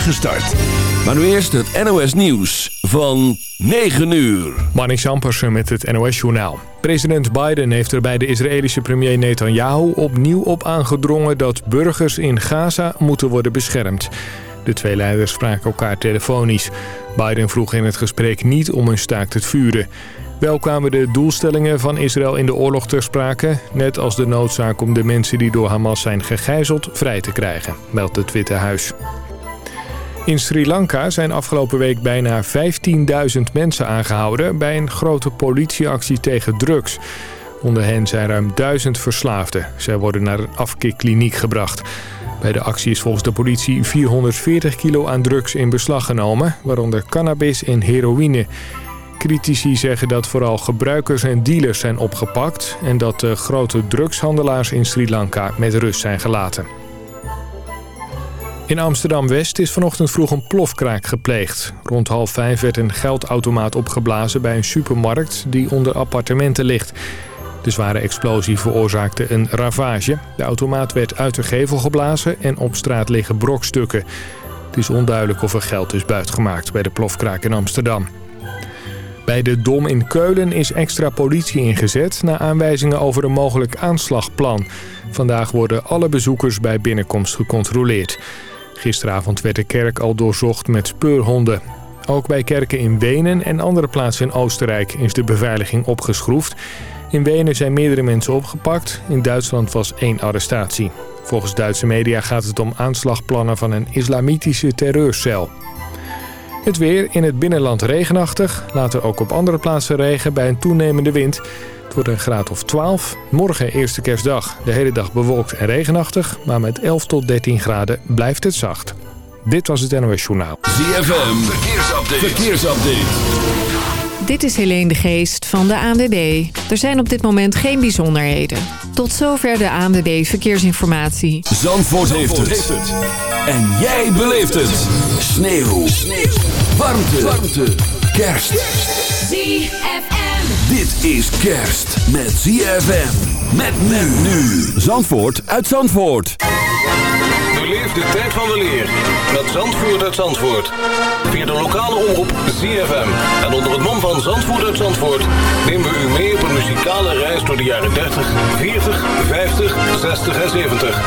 start. Maar nu eerst het NOS Nieuws van 9 uur. Marnix Ampersen met het NOS Journaal. President Biden heeft er bij de Israëlische premier Netanyahu opnieuw op aangedrongen... dat burgers in Gaza moeten worden beschermd. De twee leiders spraken elkaar telefonisch. Biden vroeg in het gesprek niet om een staakt het vuren. Wel kwamen de doelstellingen van Israël in de oorlog ter sprake... net als de noodzaak om de mensen die door Hamas zijn gegijzeld vrij te krijgen, meldt het Witte Huis. In Sri Lanka zijn afgelopen week bijna 15.000 mensen aangehouden... bij een grote politieactie tegen drugs. Onder hen zijn ruim 1000 verslaafden. Zij worden naar een afkikkliniek gebracht. Bij de actie is volgens de politie 440 kilo aan drugs in beslag genomen... waaronder cannabis en heroïne... Critici zeggen dat vooral gebruikers en dealers zijn opgepakt... en dat de grote drugshandelaars in Sri Lanka met rust zijn gelaten. In Amsterdam-West is vanochtend vroeg een plofkraak gepleegd. Rond half vijf werd een geldautomaat opgeblazen bij een supermarkt die onder appartementen ligt. De zware explosie veroorzaakte een ravage. De automaat werd uit de gevel geblazen en op straat liggen brokstukken. Het is onduidelijk of er geld is buitgemaakt bij de plofkraak in Amsterdam. Bij de Dom in Keulen is extra politie ingezet... na aanwijzingen over een mogelijk aanslagplan. Vandaag worden alle bezoekers bij binnenkomst gecontroleerd. Gisteravond werd de kerk al doorzocht met speurhonden. Ook bij kerken in Wenen en andere plaatsen in Oostenrijk is de beveiliging opgeschroefd. In Wenen zijn meerdere mensen opgepakt. In Duitsland was één arrestatie. Volgens Duitse media gaat het om aanslagplannen van een islamitische terreurcel. Het weer in het binnenland regenachtig. Later ook op andere plaatsen regen bij een toenemende wind. Het wordt een graad of 12. Morgen eerste kerstdag. De hele dag bewolkt en regenachtig. Maar met 11 tot 13 graden blijft het zacht. Dit was het NOS Journaal. ZFM, verkeersupdate. verkeersupdate. Dit is Helene de Geest van de ANWB. Er zijn op dit moment geen bijzonderheden. Tot zover de ANWB Verkeersinformatie. Zandvoort, heeft, het. En jij beleeft het. Sneeuw. Sneeuw. Warmte. Warmte. Kerst. ZFM. Dit is kerst met ZFM. Met men nu. Zandvoort uit Zandvoort. Beleef de tijd van de leer met Zandvoort uit Zandvoort. Via de lokale omroep ZFM. En onder het mom van Zandvoort uit Zandvoort... nemen we u mee op een muzikale reis door de jaren 30, 40, 50, 60 en 70.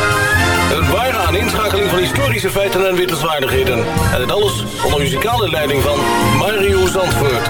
Een ware aaninschakeling van historische feiten en wittelswaardigheden. En het alles onder muzikale leiding van Mario Zandvoort.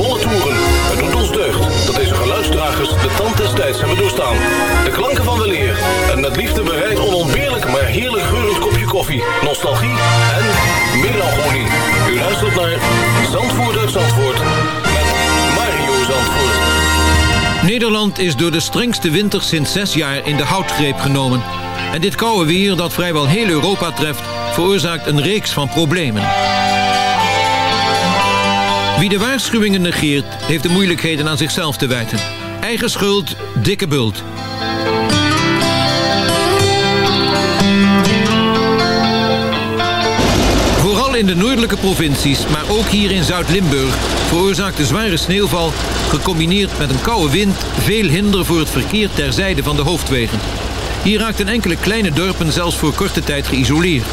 de tand des tijds hebben doorstaan. De klanken van weleer en met liefde bereid onontbeerlijk maar heerlijk geurend kopje koffie, nostalgie en melancholie. U luistert naar Zandvoort uit Zandvoort met Mario Zandvoort. Nederland is door de strengste winter sinds zes jaar in de houtgreep genomen. En dit koude weer dat vrijwel heel Europa treft... veroorzaakt een reeks van problemen. Wie de waarschuwingen negeert, heeft de moeilijkheden aan zichzelf te wijten. Eigen schuld, dikke bult. Vooral in de noordelijke provincies, maar ook hier in Zuid-Limburg... veroorzaakt de zware sneeuwval, gecombineerd met een koude wind... veel hinder voor het verkeer ter zijde van de hoofdwegen. Hier raakten enkele kleine dorpen zelfs voor korte tijd geïsoleerd.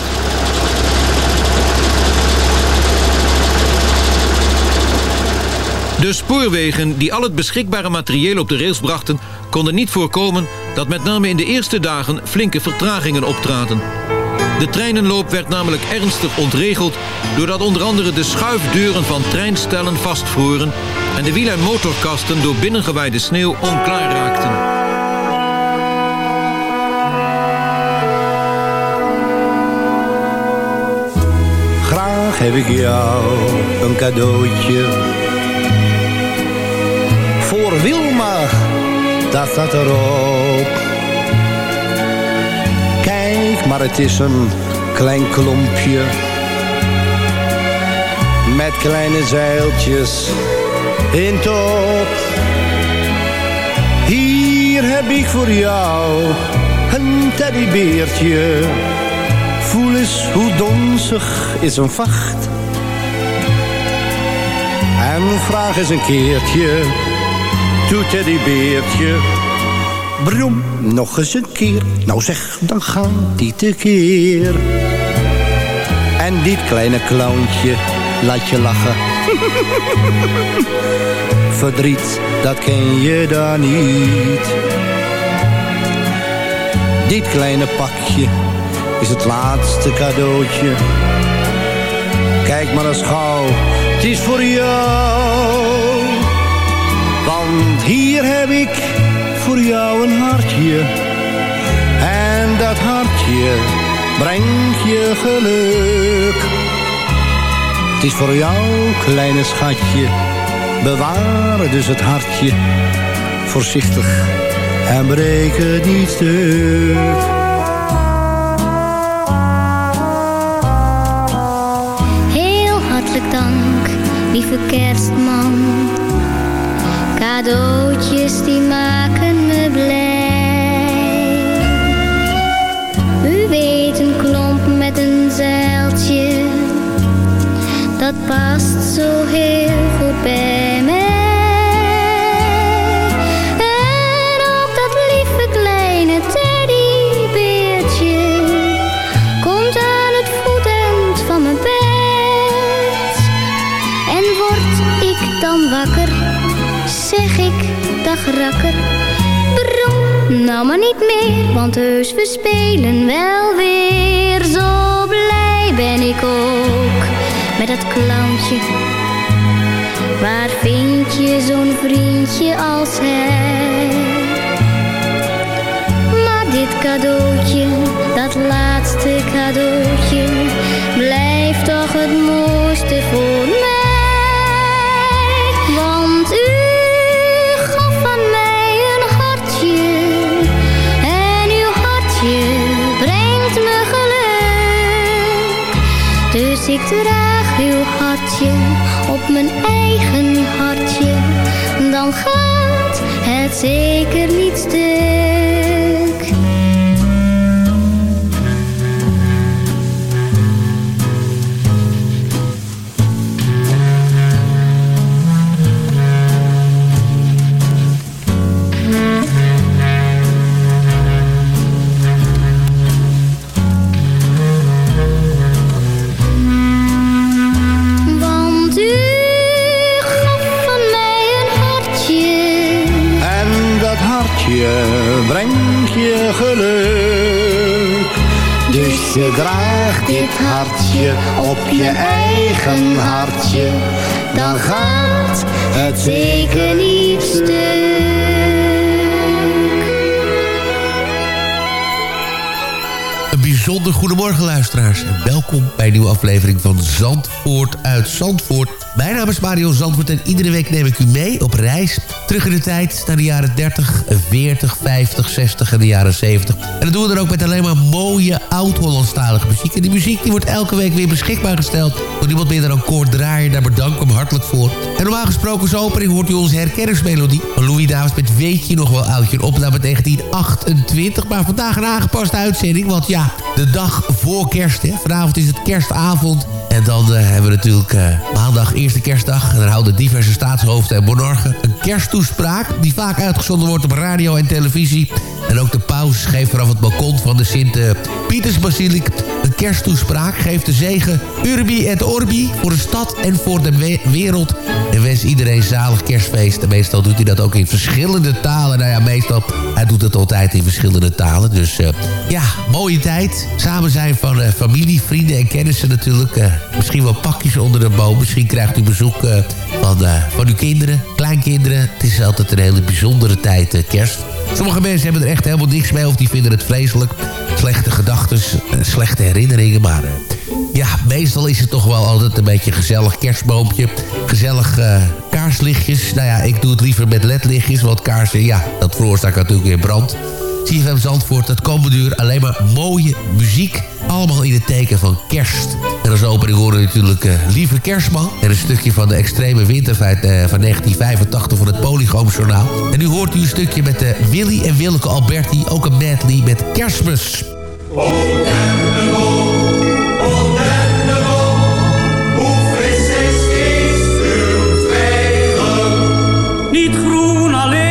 De spoorwegen die al het beschikbare materieel op de rails brachten... konden niet voorkomen dat met name in de eerste dagen flinke vertragingen optraden. De treinenloop werd namelijk ernstig ontregeld... doordat onder andere de schuifdeuren van treinstellen vastvroren... en de wiel- en motorkasten door binnengewaaide sneeuw onklaar raakten. Graag heb ik jou een cadeautje. Wilma, dat staat erop. Kijk, maar het is een klein klompje. Met kleine zeiltjes in top. Hier heb ik voor jou een teddybeertje. Voel eens hoe donzig is een vacht. En vraag eens een keertje, toe teddybeertje. Brom, nog eens een keer. Nou zeg, dan gaat die tekeer. En dit kleine clowntje laat je lachen. Verdriet, dat ken je dan niet. Dit kleine pakje is het laatste cadeautje. Kijk maar eens gauw, het is voor jou. Hier heb ik voor jou een hartje. En dat hartje brengt je geluk. Het is voor jou, kleine schatje. Bewaar dus het hartje voorzichtig en breek het niet hartelijk dank, lieve kerstman. Die maken me blij. U weet een klomp met een zeiltje, dat past zo heel goed bij mij. Brom, nou maar niet meer, want heus we spelen wel weer. Zo blij ben ik ook met dat clowntje. Waar vind je zo'n vriendje als hij? Maar dit cadeautje, dat laatste cadeautje, blijft toch het mooiste voor mij. Draag uw hartje op mijn eigen hartje, dan gaat het zeker niet stuk. Dit hartje op je eigen hartje. Dan gaat het zeker niet stuk. Een bijzonder goedemorgen luisteraars en welkom bij een nieuwe aflevering van Zandvoort uit Zandvoort. Mijn naam is Mario Zandvoort en iedere week neem ik u mee op reis terug in de tijd naar de jaren 30, 40, 50, 60 en de jaren 70. En dat doen we dan ook met alleen maar mooie oud-Hollandstalige muziek. En die muziek die wordt elke week weer beschikbaar gesteld door niemand meer dan Koord Draaier. Daar bedank ik hem hartelijk voor. En normaal gesproken als opening hoort u onze herkenningsmelodie van Louis Davis met Weet je nog wel oudje? Een opname uit 1928, maar vandaag een aangepaste uitzending. Want ja, de dag voor kerst, hè. vanavond is het kerstavond. En dan eh, hebben we natuurlijk eh, maandag, eerste kerstdag. En dan houden diverse staatshoofden en monarchen een kersttoespraak... die vaak uitgezonden wordt op radio en televisie. En ook de paus geeft vanaf het balkon van de Sint-Pietersbasiliek... een kersttoespraak, geeft de zegen Urbi et Orbi... voor de stad en voor de we- wereld. En wens iedereen zalig kerstfeest. En meestal doet hij dat ook in verschillende talen. Nou ja, meestal, hij doet het altijd in verschillende talen. Dus eh, ja, mooie tijd. Samen zijn van eh, familie, vrienden en kennissen natuurlijk. Eh, misschien wel pakjes onder de boom. Misschien krijgt u bezoek van, van uw kinderen, kleinkinderen. Het is altijd een hele bijzondere tijd, kerst. Sommige mensen hebben er echt helemaal niks mee of die vinden het vreselijk. Slechte gedachten, slechte herinneringen, maar... eh, ja, meestal is het toch wel altijd een beetje gezellig kerstboompje. Gezellig eh, kaarslichtjes. Nou ja, ik doe het liever met ledlichtjes. Want kaarsen, ja, dat veroorzaakt natuurlijk weer brand. CFM Zandvoort, het komende uur alleen maar mooie muziek. Allemaal in het teken van kerst. En als opening horen we natuurlijk uh, Lieve Kerstman. En een stukje van de extreme winterfeit uh, van 1985 van het Polygoomjournaal. En nu hoort u een stukje met uh, Willy en Willeke Alberti. Ook een medley met kerstmis. Oh, Niet groen alleen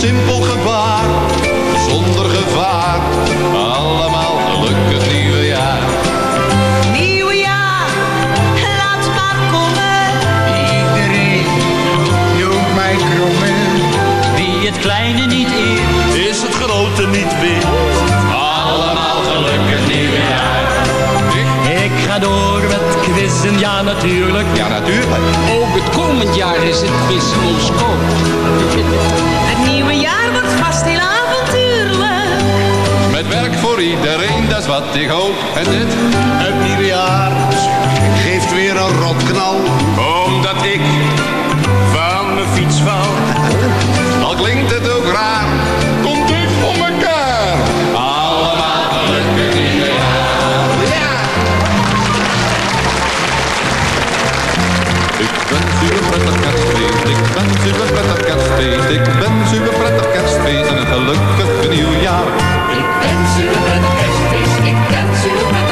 simpel gebaar, zonder gevaar. Allemaal gelukkig nieuwe jaar. Nieuwe jaar, laat maar komen. Iedereen noemt mij krommel. Wie het kleine niet eert, Is het grote niet weer? Allemaal gelukkig nieuwe jaar. ik ga door met quizzen, ja natuurlijk. Ja, natuurlijk. Ook het komend jaar is het quiz ons koop. Vast heel avontuurlijk. Met werk voor iedereen, dat is wat ik hoop. En dit? Het nieuwe jaar geeft weer een rotknal. Omdat ik van mijn fiets val. Al klinkt het ook raar, kerstfeest, ik wens u prettig kerstfeest, ik wens u prettig kerstfeest en een gelukkig nieuwjaar. Ik wens u prettig kerstfeest. Ik wens u een prettig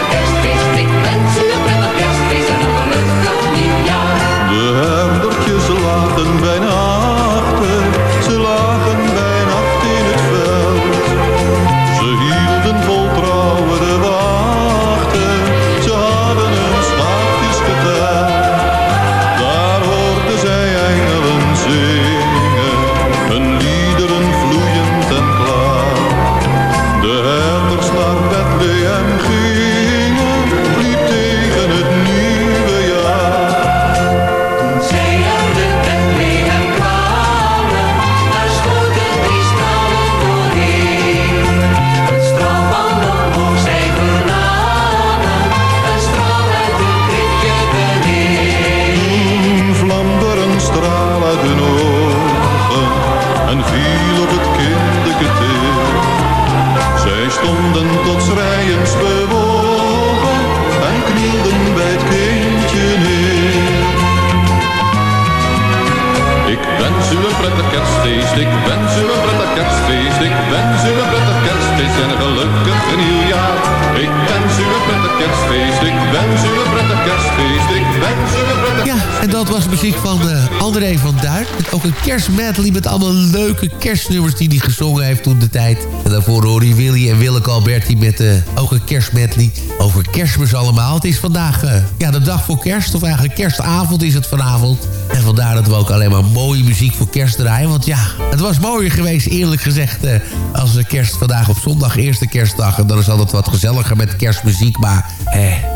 met allemaal leuke kerstnummers die hij gezongen heeft toen de tijd. En daarvoor hoorde je Willy en Willeke Alberti met eh, ook een kerstmedley over kerstmis allemaal. Het is vandaag eh, ja, de dag voor kerst, of eigenlijk kerstavond is het vanavond. En vandaar dat we ook alleen maar mooie muziek voor kerst draaien. Want ja, het was mooier geweest, eerlijk gezegd, eh, als de kerst vandaag op zondag, eerste kerstdag. En dan is altijd wat gezelliger met kerstmuziek. Maar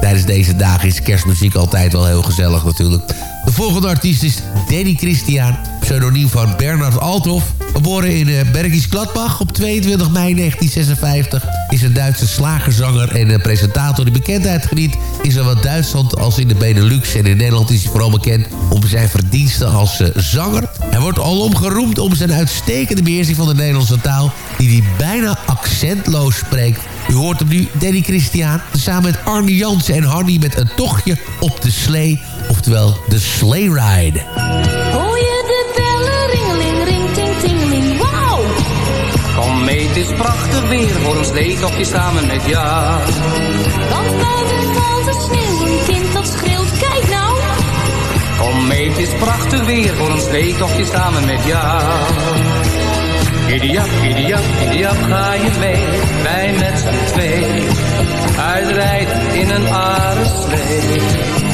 tijdens deze dagen is kerstmuziek altijd wel heel gezellig natuurlijk. De volgende artiest is Danny Christian, pseudoniem van Bernard Althoff. Geboren in uh, Bergisch Gladbach op 22 mei 1956... is een Duitse slagerzanger en uh, presentator die bekendheid geniet... in zowel Duitsland als in de Benelux. En in Nederland is hij vooral bekend om zijn verdiensten als uh, zanger. Hij wordt alom geroemd om zijn uitstekende beheersing van de Nederlandse taal... die hij bijna accentloos spreekt. U hoort hem nu, Danny Christian, samen met Arnie Jansen en Hardy... met een tochtje op de slee, oftewel de sleigh ride. Hoor je de bellen, ringeling, ring, ting, tingeling, wauw! Kom mee, het is prachtig weer voor een sleetochtje samen met jou. Want buiten valt de sneeuw, een kind dat schreeuwt, kijk nou! Kom mee, het is prachtig weer voor een sleetochtje samen met jou. Giddy-up, giddy-up, giddy-up, ga je mee, wij met z'n twee. Uitrijden in een aardeslee.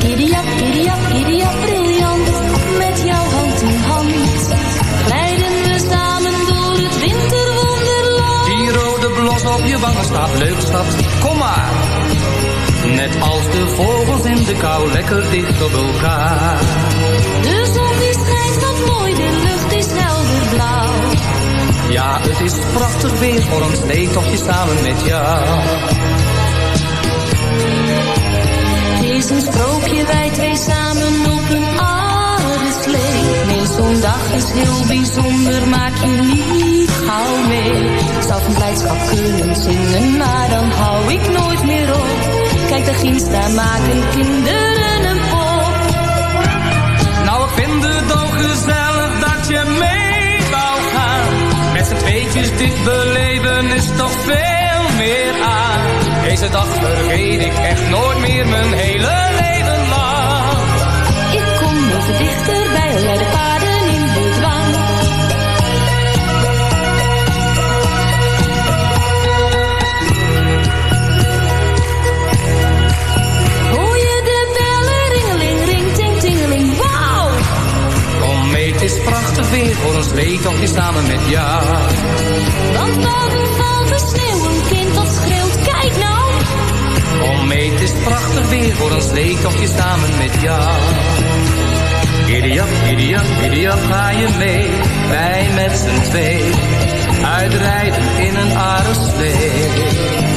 Giddy-up, giddy-up, giddy-up, briljant, met jouw hand in hand. Glijden we samen door het winterwonderland. Die rode blos op je wangen staat, leuk stad, kom maar. Net als de vogels in de kou, lekker dicht op elkaar. De zon die schijnt wat mooi, de lucht is helder blauw. Ja, het is prachtig weer voor een sleetochtje samen met jou. Samen op een aardeslee. Nee, zo'n dag is heel bijzonder, maak je niet gauw mee. Zou van blijdschap kunnen zingen, maar dan hou ik nooit meer op. Kijk, de ginds, daar maken kinderen een pop. Nou, ik vind het ook gezellig dat je mee wou gaan. Met z'n tweetjes dit beleven is toch veel meer aan. Deze dag vergeet ik echt nooit meer mijn hele leven lang. Ik kom even dichterbij, jij de paarden in de dwang. Hoor je de bellen, ringeling, ring, ting, tingeling, wauw! Kom mee, het is prachtig weer voor een sleetochtje samen met jou. Want boven valt kind dat schreeuwt, kijk nou! Kom mee, het is prachtig weer voor een sleetochtje samen met jou. Giddy-up, giddy-up, giddy-up, ga je mee, wij met z'n twee. Uitrijden in een aardeslee.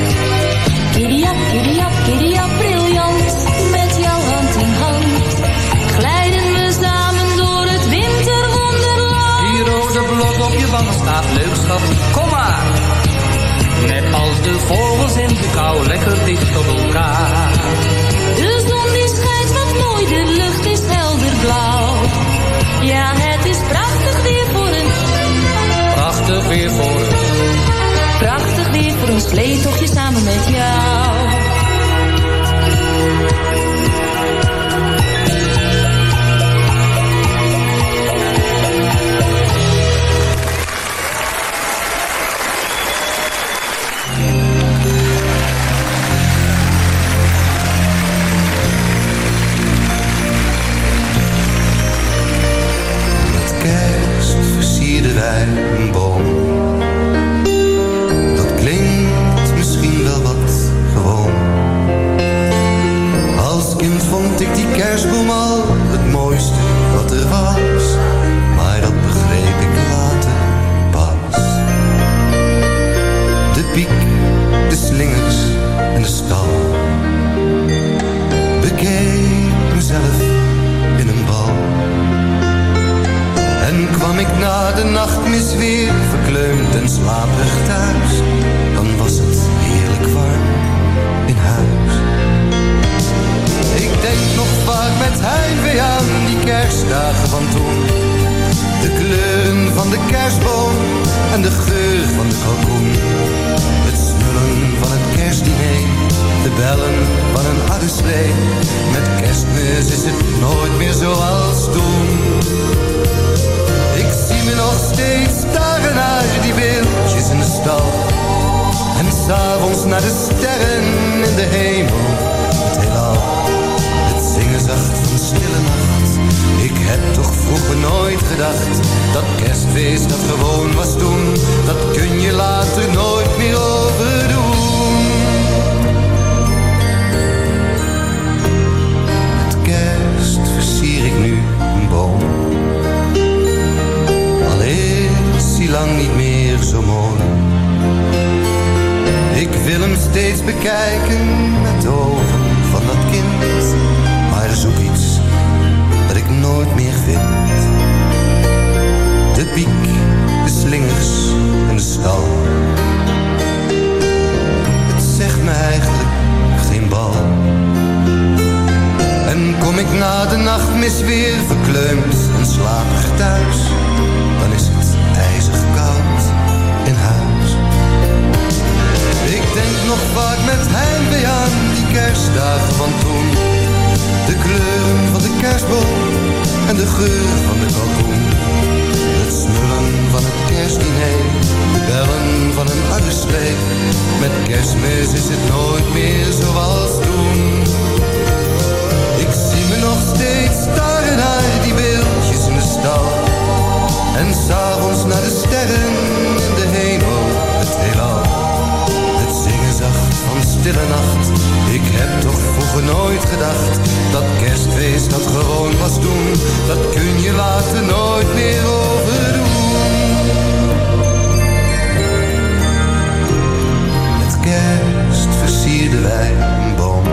versierden wij een boom.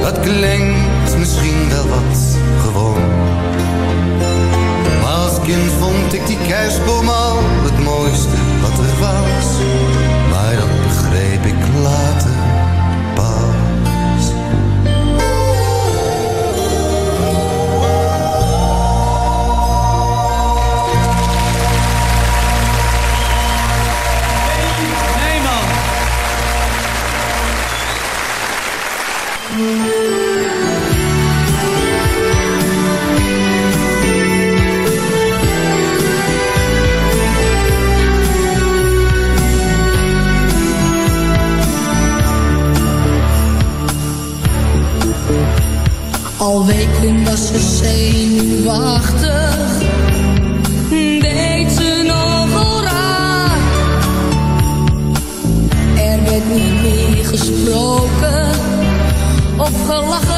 Dat klinkt misschien wel wat gewoon. Maar als kind vond ik die kerstboom al het mooiste wat er was. weken was ze zenuwachtig. Deed ze nogal raar. Er werd niet meer gesproken of gelachen.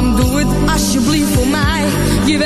Mam, doe het alsjeblieft voor mij. Je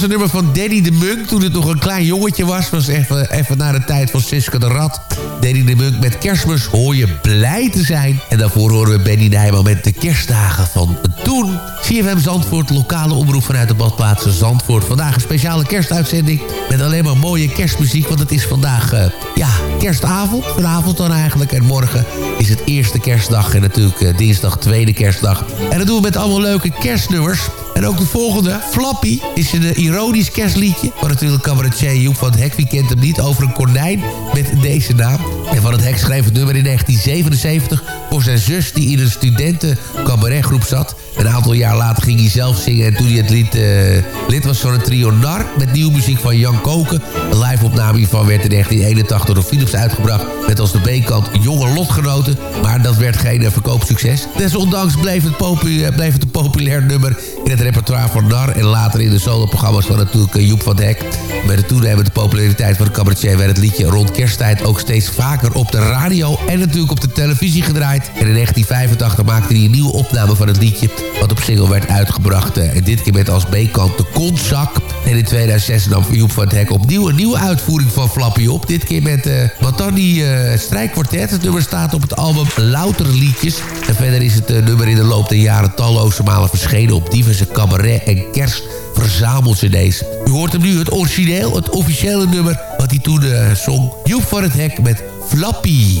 was een nummer van Danny de Munk toen het nog een klein jongetje was. was even, even na de tijd van Siske de Rat. Danny de Munk met kerstmis hoor je blij te zijn. En daarvoor horen we Benny Nijman met de kerstdagen van toen. CFM Zandvoort, lokale omroep vanuit de badplaatsen Zandvoort. Vandaag een speciale kerstuitzending met alleen maar mooie kerstmuziek. Want het is vandaag, eh, ja, kerstavond. Vanavond dan eigenlijk. En morgen is het eerste kerstdag en natuurlijk eh, dinsdag tweede kerstdag. En dat doen we met allemaal leuke kerstnummers. En ook de volgende, Flappy, is een eh, ironisch kerstliedje. Van natuurlijk cabaretier Joep van het Hek, wie kent hem niet, over een konijn met deze naam. En Van het Hek schreef het nummer in 1977 voor zijn zus die in een studenten cabaretgroep zat. Een aantal jaar later ging hij zelf zingen en toen hij het lied, eh, lid was van een trio NAR... met nieuwe muziek van Jan Koken. Een live-opname hiervan werd in 1981 door Philips uitgebracht... met als de B-kant Jonge Lotgenoten. Maar dat werd geen eh, verkoopsucces. Desondanks bleef het, popu- eh, bleef het een populair nummer in het repertoire van NAR... en later in de soloprogramma's van natuurlijk Joep van het Hek. Met de toenemende populariteit van de cabaretier... werd het liedje rond kersttijd ook steeds vaker op de radio... en natuurlijk op de televisie gedraaid. En in 1985 maakte hij een nieuwe opname van het liedje... wat op single werd uitgebracht. eh, En dit keer met als B-kant de kontzak. En in 2006 nam Joep van het Hek opnieuw een nieuwe uitvoering van Flappy op. Dit keer met eh wat dan die eh strijkkwartet. Het nummer staat op het album Louter Liedjes. En verder is het nummer in de loop der jaren talloze malen verschenen... op diverse cabaret- en kerst verzamelcd's. U hoort hem nu, het origineel, het officiële nummer... wat hij toen zong. Joep van het Hek met Flappy.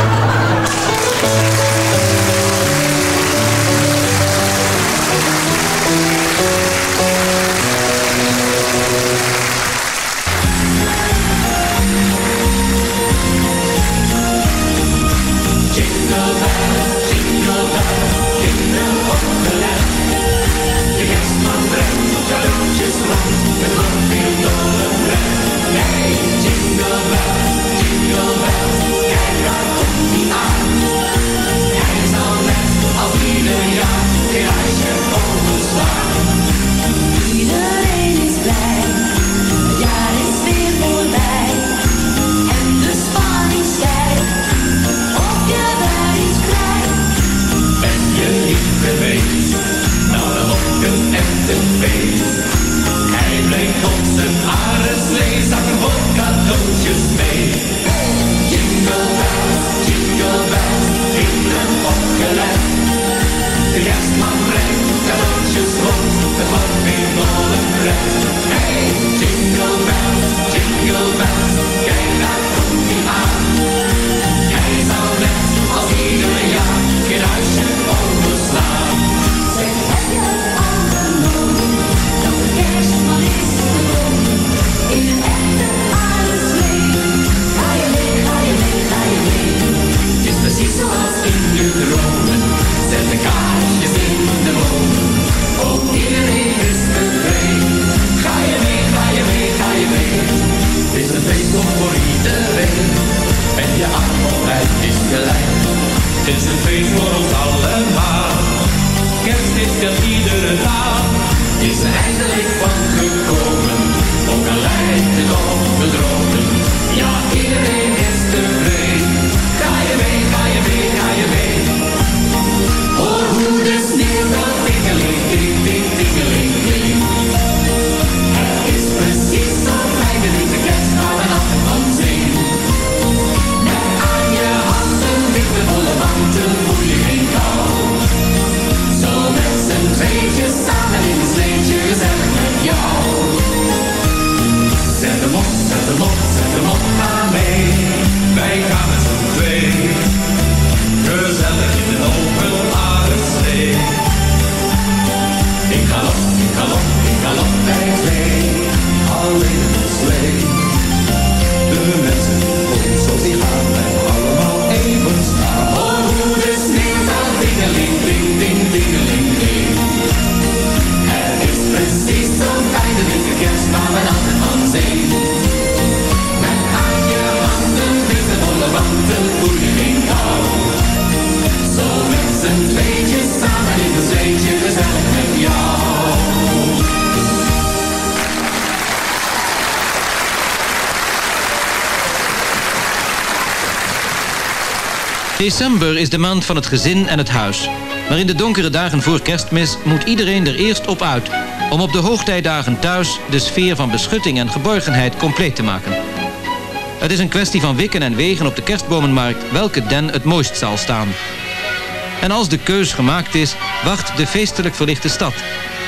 Wordt weer door het pret. Hey, jingle bells, is gelijk. Het is een feest voor ons allemaal. Kerst is er iedere dag. Is eindelijk December is de maand van het gezin en het huis. Maar in de donkere dagen voor kerstmis moet iedereen er eerst op uit... om op de hoogtijdagen thuis de sfeer van beschutting en geborgenheid compleet te maken. Het is een kwestie van wikken en wegen op de kerstbomenmarkt... welke den het mooist zal staan. En als de keus gemaakt is, wacht de feestelijk verlichte stad...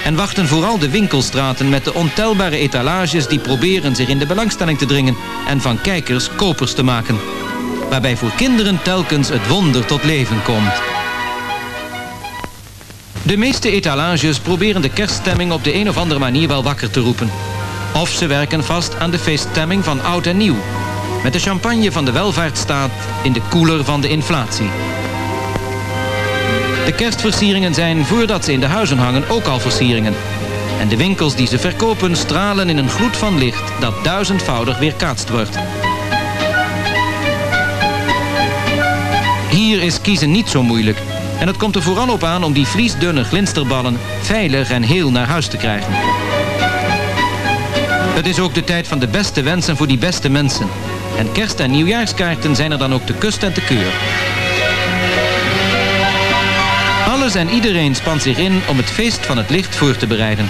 en wachten vooral de winkelstraten met de ontelbare etalages... die proberen zich in de belangstelling te dringen... en van kijkers kopers te maken waarbij voor kinderen telkens het wonder tot leven komt. De meeste etalages proberen de kerststemming op de een of andere manier wel wakker te roepen. Of ze werken vast aan de feeststemming van oud en nieuw. Met de champagne van de welvaartsstaat in de koeler van de inflatie. De kerstversieringen zijn voordat ze in de huizen hangen ook al versieringen. En de winkels die ze verkopen stralen in een gloed van licht dat duizendvoudig weerkaatst wordt. Hier is kiezen niet zo moeilijk. En het komt er vooral op aan om die vliesdunne glinsterballen veilig en heel naar huis te krijgen. Het is ook de tijd van de beste wensen voor die beste mensen. En kerst- en nieuwjaarskaarten zijn er dan ook te kust en te keur. Alle Alles en iedereen spant zich in om het feest van het licht voor te bereiden.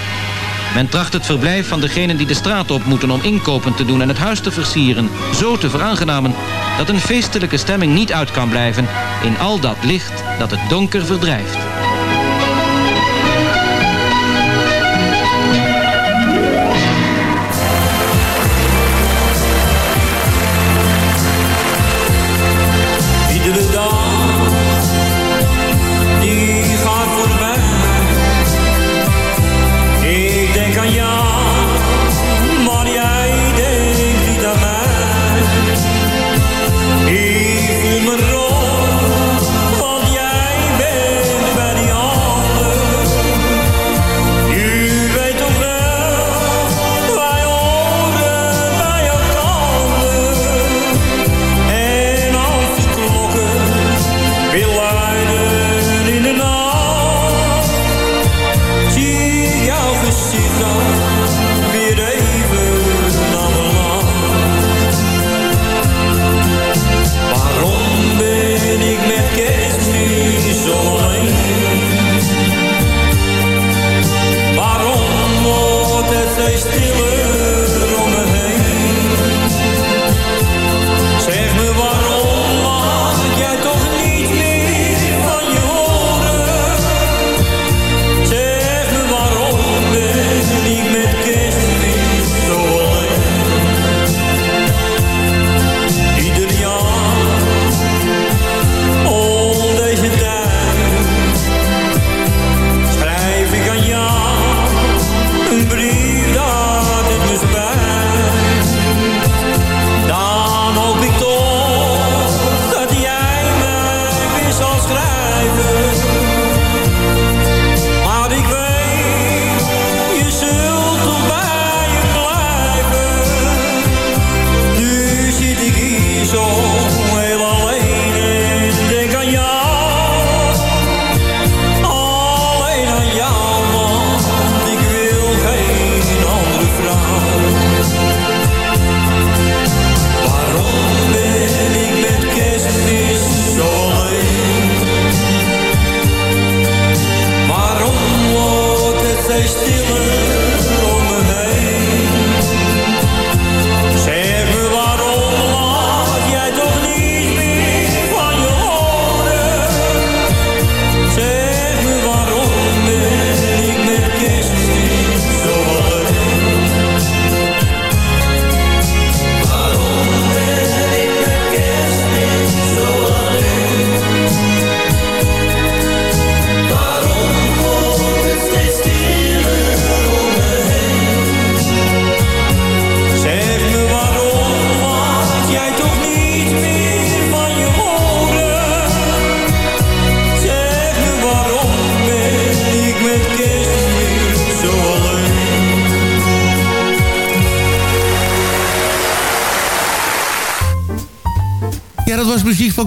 Men tracht het verblijf van degenen die de straat op moeten om inkopen te doen en het huis te versieren, zo te veraangenamen dat een feestelijke stemming niet uit kan blijven in al dat licht dat het donker verdrijft.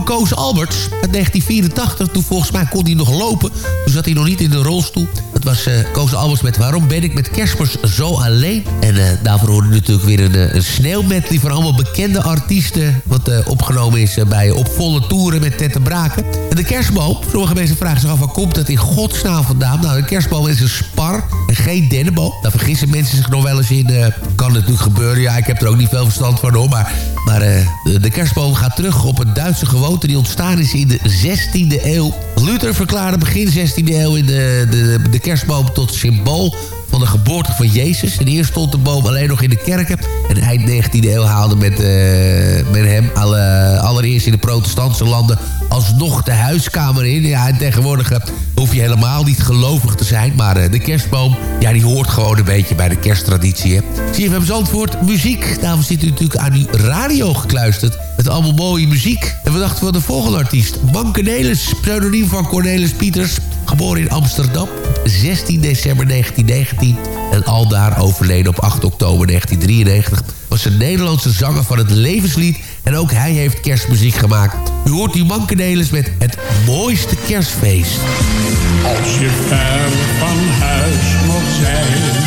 Koos Alberts uit 1984. Toen volgens mij kon hij nog lopen. Toen zat hij nog niet in de rolstoel. Dat was eh, Koos Alberts met Waarom ben ik met kerstmis zo alleen? En eh, daarvoor hoorde natuurlijk weer een, eh, een sneeuwmedley van allemaal bekende artiesten. Wat opgenomen is bij Op Volle Toeren met Tette Braken. En de kerstboom, sommige mensen vragen zich af waar komt dat in godsnaam vandaan? Nou, de kerstboom is een spar en geen dennenboom. Daar vergissen mensen zich nog wel eens in. Kan natuurlijk gebeuren, ja, ik heb er ook niet veel verstand van hoor. Maar, maar eh, de, de kerstboom gaat terug op een Duitse gewoonte die ontstaan is in de 16e eeuw. Luther verklaarde begin 16e eeuw in de, de, de kerstboom tot symbool van de geboorte van Jezus. En eerst stond de boom alleen nog in de kerken. En eind 19e eeuw haalde met, eh, met hem alle, allereerst in de protestantse landen alsnog de huiskamer in. Ja, en tegenwoordig eh, hoef je helemaal niet gelovig te zijn. Maar eh, de kerstboom, ja, die hoort gewoon een beetje bij de kersttraditie. Hè. CFM Zandvoort, muziek. Daarom zit u natuurlijk aan uw radio gekluisterd. Met allemaal mooie muziek. En we dachten van de volgende artiest. Mankenelis, pseudoniem van Cornelis Pieters. Geboren in Amsterdam, 16 december 1919. En aldaar overleden op 8 oktober 1993. Was een Nederlandse zanger van het levenslied. En ook hij heeft kerstmuziek gemaakt. U hoort die Mankenelis met het mooiste kerstfeest. Als je ver van huis mocht zijn,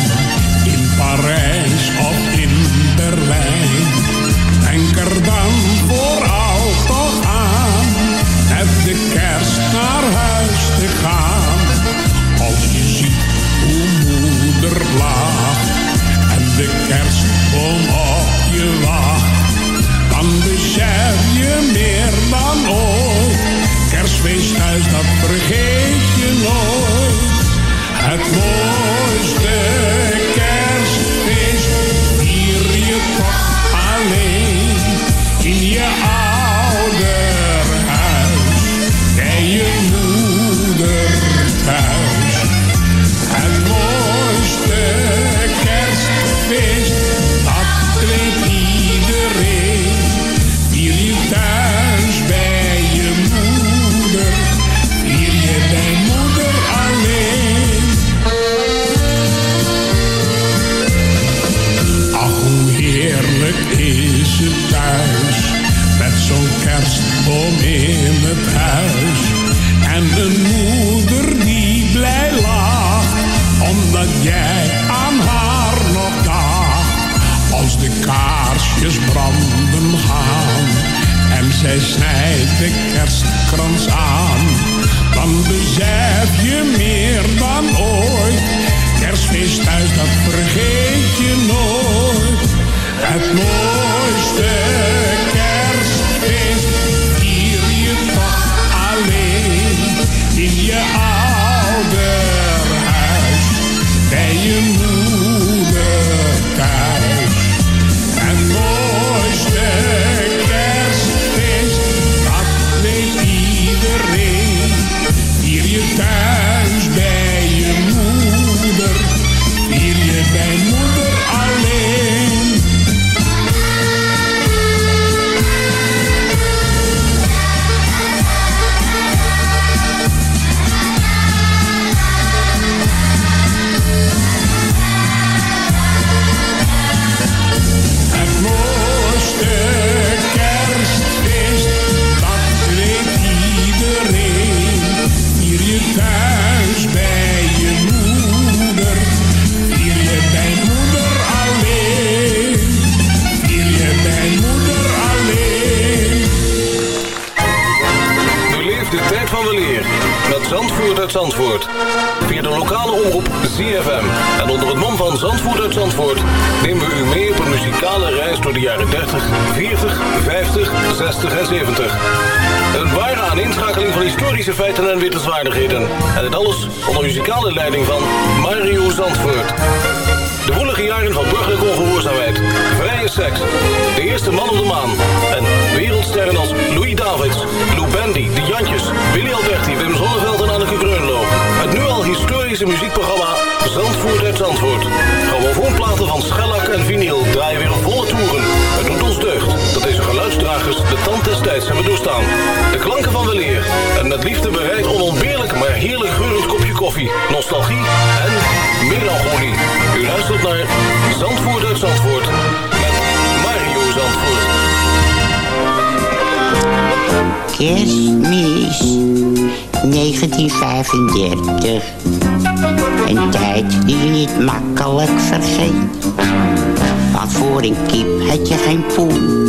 Voor een kip had je geen poen.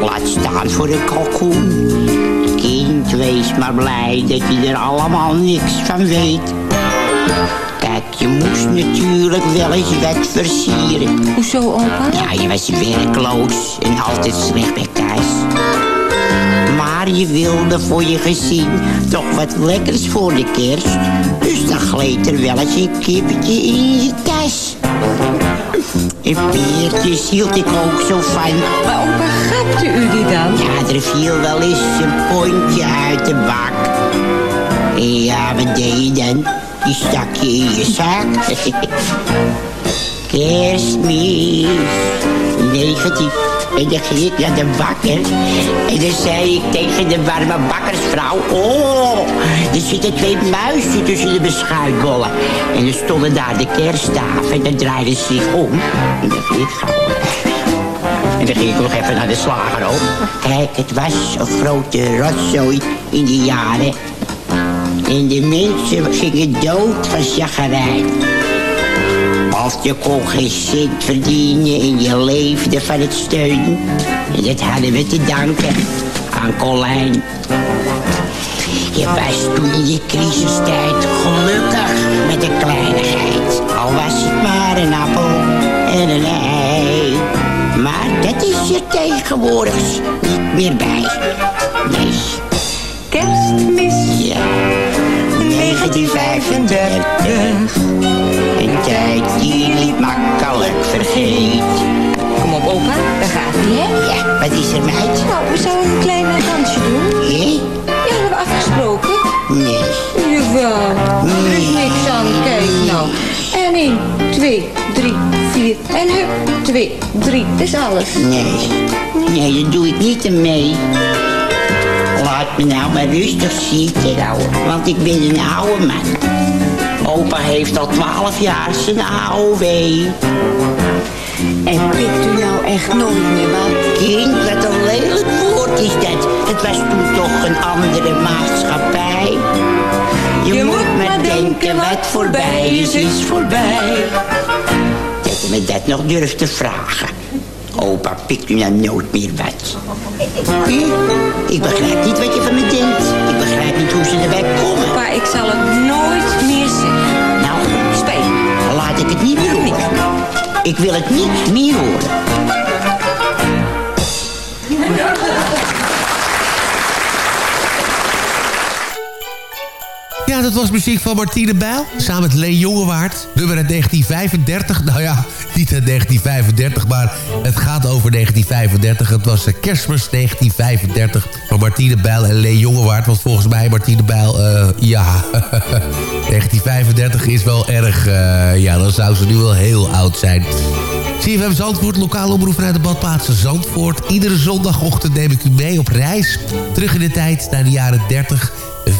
Laat staan voor een kalkoen. Kind, wees maar blij dat je er allemaal niks van weet. Kijk, je moest natuurlijk wel eens wat versieren. Hoezo, opa? Ja, je was werkloos en altijd slecht bij thuis. Maar je wilde voor je gezin toch wat lekkers voor de kerst. Dus dan gleed er wel eens een kippetje in je tas. En peertjes hield ik ook zo van. Maar grapte u die dan? Ja, er viel wel eens een pondje uit de bak. Ja, wat deed je dan? Die stak je in je zak. Kerstmis 19 en dan ging ik naar de bakker. En dan zei ik tegen de warme bakkersvrouw... Oh, er zitten twee muizen tussen de beschuitbollen. En er stonden daar de kersttafel. En dan draaide ze zich om. En dan ging ik gauw en dan ging ik nog even naar de slager. Kijk, het was een grote rotzooi in die jaren. En de mensen gingen dood van chagrijn. Je kon geen cent verdienen en je leefde van het steunen. En dat hadden we te danken aan Colijn. Je was toen in je crisistijd gelukkig met een kleinigheid. Al was het maar een appel en een ei. Maar dat is je er tegenwoordig niet meer bij. Nee. Kerstmis. Ja. 1935. Een tijd die niet makkelijk vergeet. Kom op, opa. Daar gaat hij, hè? Ja, wat is er, meid? Nou, we zouden een klein dansje doen. Hé? Ja, we hebben afgesproken. Nee. Jawel. Er is niks aan. Kijk nou. En 1, 2, 3, 4. En hup. 2, 3. Dat is alles. Nee. Nee, dat doe ik niet aan mee. Laat me nou maar rustig zitten, nou, want ik ben een oude man. Opa heeft al twaalf jaar zijn AOW. En pikt u nou echt nooit meer wat? Kind, wat een lelijk woord is dat. Het was toen toch een andere maatschappij. Je, moet maar denken, wat voorbij is, is voorbij. Dat je me dat nog durft te vragen. Opa pikt u nou nooit meer wat. Ik begrijp niet wat je van me denkt. Ik begrijp niet hoe ze erbij komen. Maar ik zal het nooit meer zeggen. Nou. Dan laat ik het niet meer horen. Ik wil het niet meer horen. Ja, dat was muziek van Martine Bijl. Samen met Leen Jongewaard. Nummer uit 1935. Nou ja, niet uit 1935, maar het gaat over 1935. Het was eh, kerstmis 1935 van Martine Bijl en Leen Jongewaard. Want volgens mij Martine Bijl, eh, ja... 1935 is wel erg... eh, ja, dan zou ze nu wel heel oud zijn. CFM Zandvoort, lokale omroep vanuit de badplaatsen Zandvoort. Iedere zondagochtend neem ik u mee op reis. Terug in de tijd naar de jaren 30,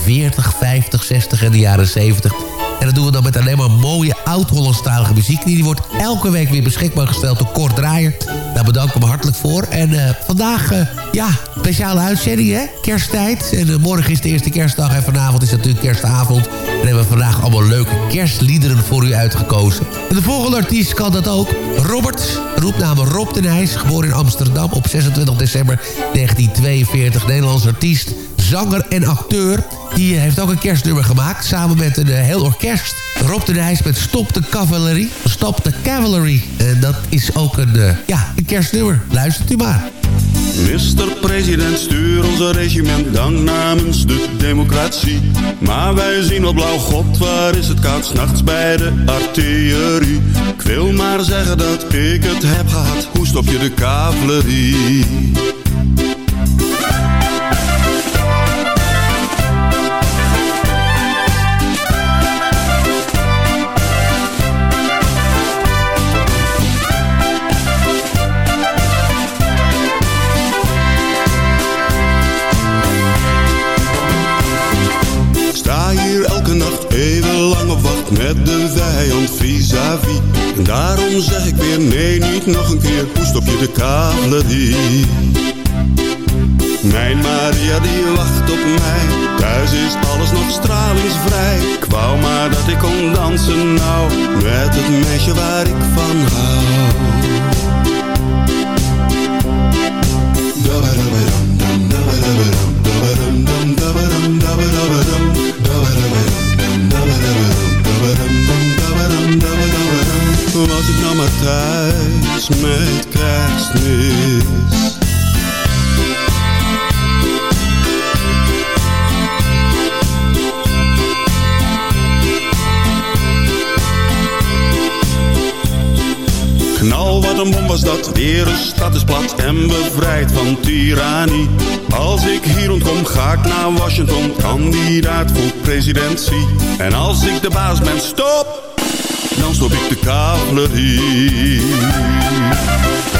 40, 50, 60 en de jaren 70. En dat doen we dan met alleen maar mooie oud-Hollandstalige muziek. Die wordt elke week weer beschikbaar gesteld door Kort Draaier. Daar bedank ik hem hartelijk voor. En eh, vandaag, eh, ja, speciale uitzending, hè? Kersttijd. En eh, morgen is de eerste kerstdag en vanavond is natuurlijk kerstavond. En hebben we vandaag allemaal leuke kerstliederen voor u uitgekozen. En de volgende artiest kan dat ook. Robert, roepnaam Rob de Nijs, geboren in Amsterdam op 26 december 1942. Nederlands artiest, zanger en acteur. Die eh, heeft ook een kerstnummer gemaakt, samen met een eh, heel orkest. Rob de Nijs met Stop de Cavalry. Stop de Cavalry. En dat is ook een, eh, ja, een kerstnummer. Luistert u maar. Mr. President, stuur onze regiment dank namens de democratie. Maar wij zien wel blauw, god, waar is het koud, s'nachts bij de artillerie. Ik wil maar zeggen dat ik het heb gehad, hoe stop je de cavalerie? Zeg ik weer nee, niet nog een keer, hoe stop je de cavalerie? Mijn Maria die wacht op mij, thuis is alles nog stralingsvrij. Ik wou maar dat ik kon dansen nou, met het meisje waar ik van hou. Met kerstmis Knal, wat een bom was dat. Weer een stad is plat en bevrijd van tirannie. Als ik hier ontkom, ga ik naar Washington. Kandidaat voor presidentie. En als ik de baas ben, stop! Dan stop ik de. Was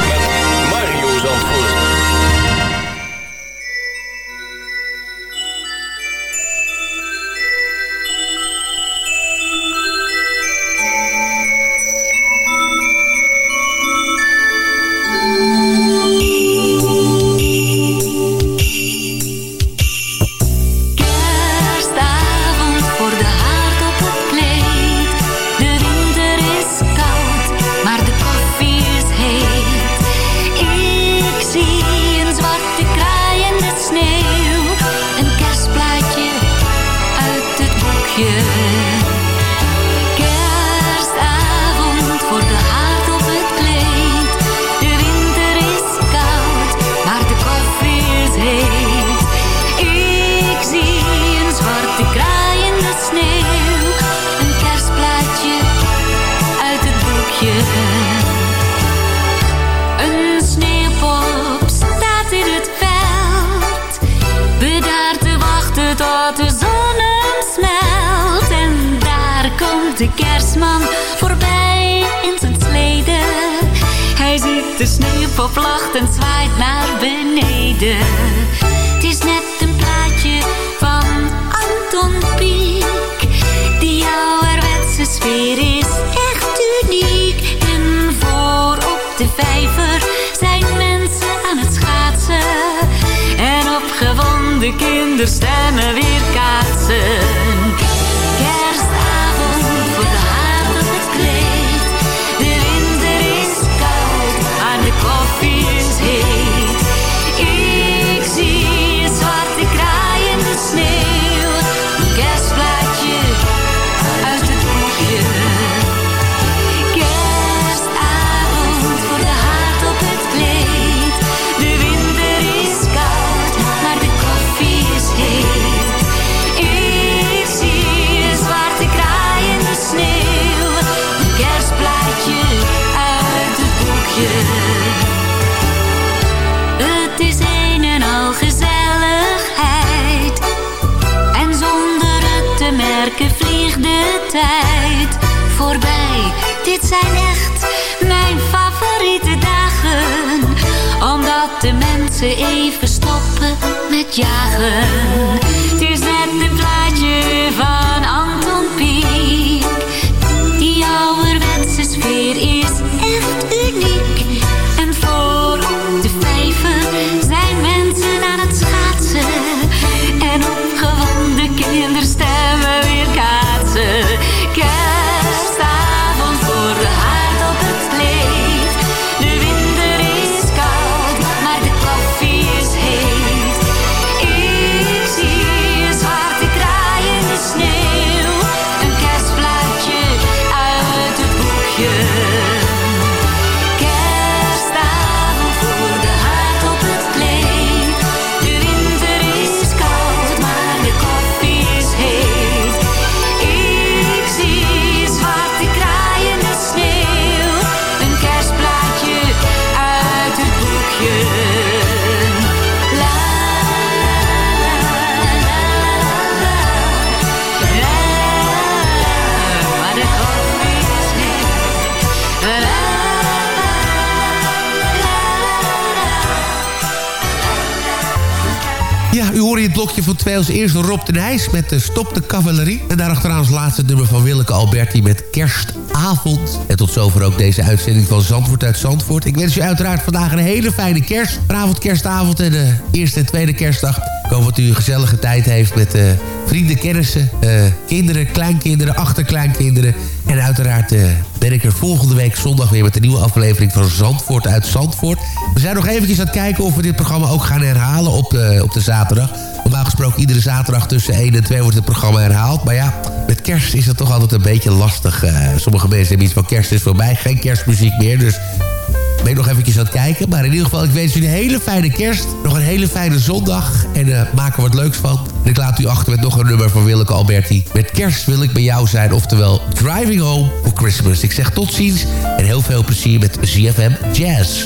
kinderstemmen weer kaatsen. De tijd voorbij. Dit zijn echt mijn favoriete dagen. Omdat de mensen even stoppen met jagen. Blokje van twee als eerste Rob de Nijs met de Stop de Cavalerie. En daarachteraan als laatste nummer van Willeke Alberti met Kerstavond. En tot zover ook deze uitzending van Zandvoort uit Zandvoort. Ik wens u uiteraard vandaag een hele fijne kerst. Vanavond kerstavond en de eerste en tweede kerstdag. Ik hoop dat u een gezellige tijd heeft met eh, vrienden, kennissen, eh, kinderen, kleinkinderen, achterkleinkinderen. En uiteraard eh, ben ik er volgende week zondag weer met een nieuwe aflevering van Zandvoort uit Zandvoort. We zijn nog eventjes aan het kijken of we dit programma ook gaan herhalen op de, op de zaterdag. Normaal gesproken iedere zaterdag tussen 1 en 2 wordt het programma herhaald. Maar ja, met kerst is het toch altijd een beetje lastig. Eh, sommige mensen hebben iets van kerst is voorbij, geen kerstmuziek meer. Dus ben ik nog eventjes aan het kijken. Maar in ieder geval, ik wens jullie een hele fijne kerst. Nog een hele fijne zondag. En eh maak er wat leuks van. En ik laat u achter met nog een nummer van Willeke Alberti. Met kerst wil ik bij jou zijn. Oftewel, Driving Home for Christmas. Ik zeg tot ziens. En heel veel plezier met ZFM Jazz.